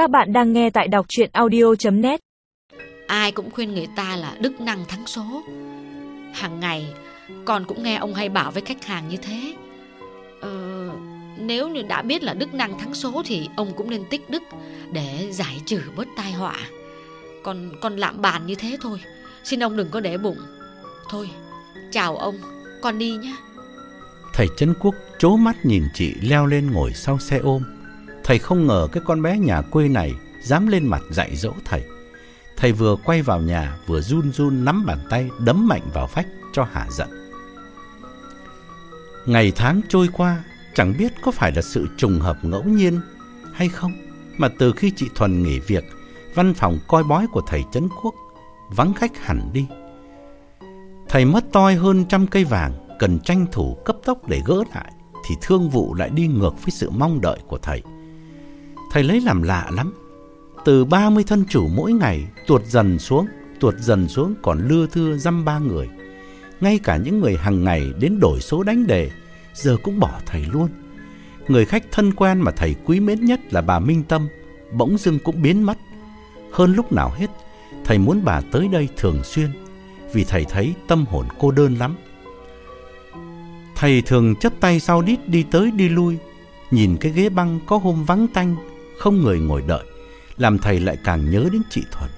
Các bạn đang nghe tại đọc chuyện audio.net Ai cũng khuyên người ta là đức năng thắng số. Hàng ngày con cũng nghe ông hay bảo với khách hàng như thế. Ờ, Nếu như đã biết là đức năng thắng số Thì ông cũng nên tích đức Để giải trừ bớt tai họa. Con, con lạm bàn như thế thôi. Xin ông đừng có để bụng. Thôi chào ông. Con đi nhé. Thầy Trấn Quốc chố mắt nhìn chị leo lên ngồi sau xe ôm. Thầy không ngờ cái con bé nhà quê này dám lên mặt dạy dỗ thầy. Thầy vừa quay vào nhà, vừa run run nắm bàn tay, đấm mạnh vào vách cho hả giận. Ngày tháng trôi qua, chẳng biết có phải là sự trùng hợp ngẫu nhiên hay không, mà từ khi chị Thuần nghỉ việc, văn phòng coi bói của thầy Trấn Quốc vắng khách hẳn đi. Thầy mất toi hơn trăm cây vàng, cần tranh thủ cấp tốc để gỡ lại, thì thương vụ lại đi ngược với sự mong đợi của thầy. Thầy lấy làm lạ lắm. Từ 30 thân chủ mỗi ngày tuột dần xuống, tuột dần xuống còn lưa thưa dăm ba người. Ngay cả những người hàng ngày đến đổi số đánh đề, giờ cũng bỏ thầy luôn. Người khách thân quen mà thầy quý mến nhất là bà Minh Tâm, bỗng dưng cũng biến mất. Hơn lúc nào hết, thầy muốn bà tới đây thường xuyên, vì thầy thấy tâm hồn cô đơn lắm. Thầy thường chấp tay sau đít đi tới đi lui, nhìn cái ghế băng có hôm vắng tanh, không người ngồi đợi, làm thầy lại càng nhớ đến chị Thuận.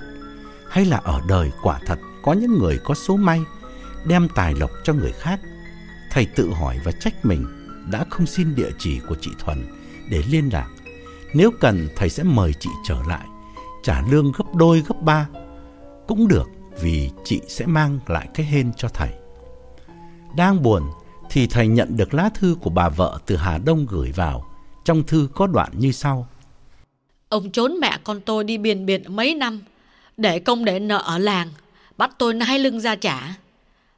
Hay là ở đời quả thật có những người có số may, đem tài lộc cho người khác. Thầy tự hỏi và trách mình đã không xin địa chỉ của chị Thuần để liên lạc. Nếu cần thầy sẽ mời chị trở lại, trả lương gấp đôi gấp ba. Cũng được vì chị sẽ mang lại cái hên cho thầy. Đang buồn, thì thầy nhận được lá thư của bà vợ từ Hà Đông gửi vào. Trong thư có đoạn như sau. Ông trốn mẹ con tôi đi biển biển mấy năm, để công để nợ ở làng, bắt tôi nai lưng ra trả.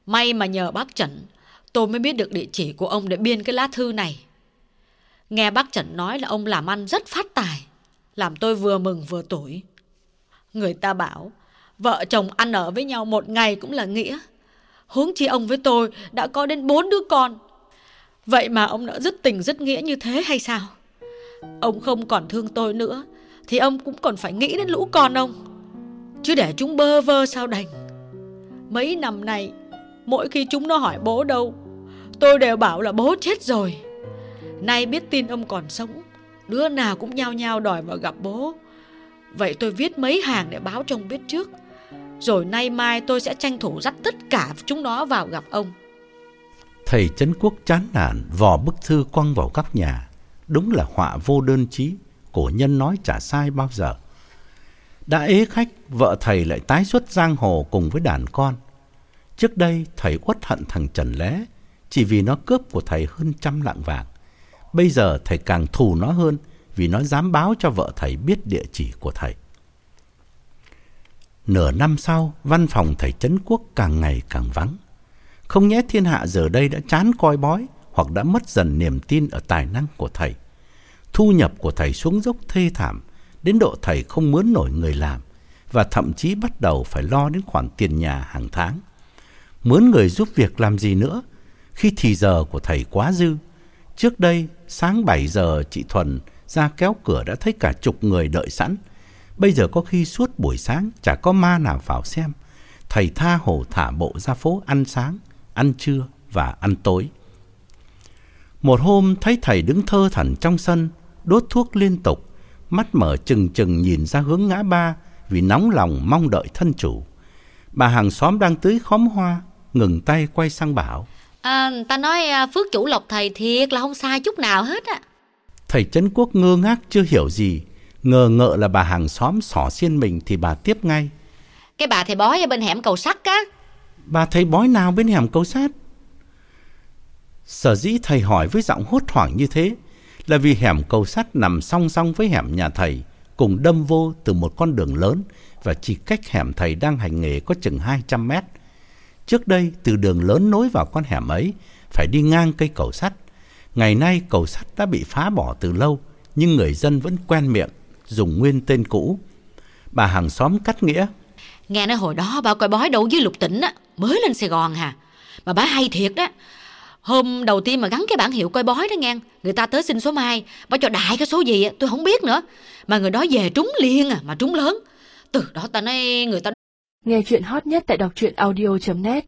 May mà nhờ bác Trần, tôi mới biết được địa chỉ của ông để biên cái lá thư này. Nghe bác Trần nói là ông làm ăn rất phát tài, làm tôi vừa mừng vừa tủi. Người ta bảo, vợ chồng ăn ở với nhau một ngày cũng là nghĩa. Huống chi ông với tôi đã có đến bốn đứa con. Vậy mà ông đã rất tình rất nghĩa như thế hay sao? Ông không còn thương tôi nữa thì ông cũng còn phải nghĩ đến lũ con ông. Chứ để chúng bơ vơ sao đành. Mấy năm nay, mỗi khi chúng nó hỏi bố đâu, tôi đều bảo là bố chết rồi. Nay biết tin ông còn sống, đứa nào cũng nhao nhao đòi vào gặp bố. Vậy tôi viết mấy hàng để báo cho ông biết trước. Rồi nay mai tôi sẽ tranh thủ dắt tất cả chúng nó vào gặp ông. Thầy Trấn Quốc chán nản vò bức thư quăng vào góc nhà. Đúng là họa vô đơn chí, cổ nhân nói chả sai bao giờ. Đã ế khách, vợ thầy lại tái xuất giang hồ cùng với đàn con. Trước đây thầy uất hận thằng Trần Lễ chỉ vì nó cướp của thầy hơn trăm lạng vàng. Bây giờ thầy càng thù nó hơn vì nó dám báo cho vợ thầy biết địa chỉ của thầy. Nửa năm sau, văn phòng thầy Trấn Quốc càng ngày càng vắng. Không nhẽ thiên hạ giờ đây đã chán coi bói hoặc đã mất dần niềm tin ở tài năng của thầy. Thu nhập của thầy xuống dốc thê thảm, đến độ thầy không muốn nổi người làm và thậm chí bắt đầu phải lo đến khoản tiền nhà hàng tháng. Mướn người giúp việc làm gì nữa khi thì giờ của thầy quá dư. Trước đây, sáng 7 giờ chị Thuần ra kéo cửa đã thấy cả chục người đợi sẵn. Bây giờ có khi suốt buổi sáng chả có ma nào vào xem. Thầy tha hồ thả bộ ra phố ăn sáng, ăn trưa và ăn tối. Một hôm thấy thầy đứng thơ thẩn trong sân, đốt thuốc liên tục, mắt mở chừng chừng nhìn ra hướng ngã ba vì nóng lòng mong đợi thân chủ. Bà hàng xóm đang tưới khóm hoa, ngừng tay quay sang bảo. À, ta nói à, phước chủ lộc thầy thiệt là không sai chút nào hết á. Thầy Trấn Quốc ngơ ngác chưa hiểu gì, ngờ ngợ là bà hàng xóm xỏ xiên mình thì bà tiếp ngay. Cái bà thầy bói ở bên hẻm cầu sắt á. Bà thầy bói nào bên hẻm cầu sát? Sở dĩ thầy hỏi với giọng hốt hoảng như thế là vì hẻm cầu sắt nằm song song với hẻm nhà thầy, cùng đâm vô từ một con đường lớn và chỉ cách hẻm thầy đang hành nghề có chừng 200 mét. Trước đây, từ đường lớn nối vào con hẻm ấy, phải đi ngang cây cầu sắt. Ngày nay, cầu sắt đã bị phá bỏ từ lâu, nhưng người dân vẫn quen miệng, dùng nguyên tên cũ. Bà hàng xóm cắt nghĩa. Nghe nói hồi đó bà coi bói đâu với lục tỉnh á, mới lên Sài Gòn hà. Mà bà hay thiệt đó. Hôm đầu tiên mà gắn cái bản hiệu coi bói đó nghe Người ta tới xin số mai Bà cho đại cái số gì tôi không biết nữa. Mà người đó về trúng liền à Mà trúng lớn. Từ đó ta nói người ta Nghe chuyện hot nhất tại đọc truyện audio.net